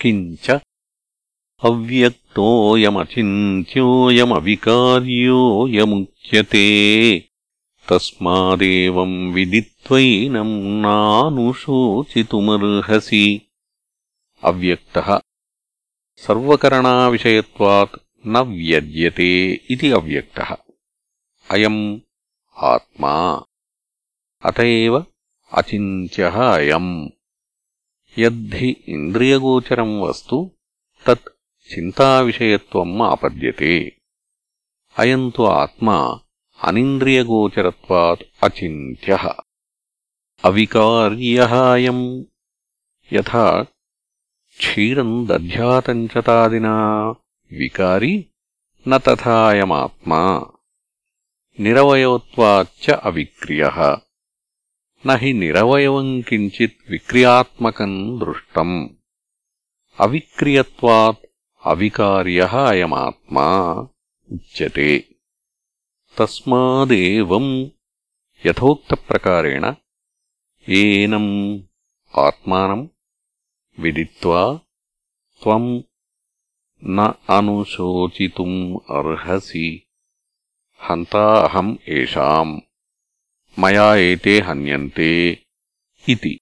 किञ्च अव्यक्तोऽयमचिन्त्योऽयमविकार्योऽयमुच्यते। तस्मादेवम् विदित्वैनम् नानुशोचितुमर्हसि अव्यक्तः। सर्वकरणाविषयत्वात् न व्यज्यते इति अव्यक्तः। अयम् आत्मा। अत एव अचिन्त्यः अयम् యద్ధి ఇంద్రియగోచరం వస్తు తత్ చింతావిషయత్వం ఆపద్యతే. అయంతు ఆత్మా అనింద్రియగోచరత్వాత్ అచింత్య. అవికార్యహాయం యథా క్షీరం దధ్యాతంచతాదినా వికారి న తథాయమాత్మా. నిరవయవత్వాచ్చ అవిక్రియ. न हि निरवयवम् किञ्चित् विक्रियात्मकम् दृष्टम्। अविक्रियत्वात् अविकार्यः अयमात्मा उच्यते। तस्मादेवम् यथोक्तप्रकारेण एनम् आत्मानम् विदित्वा त्वम् न अनुशोचितुम् अर्हसि। हन्ता अहम् येषाम् मया एते हन्यन्ते इति।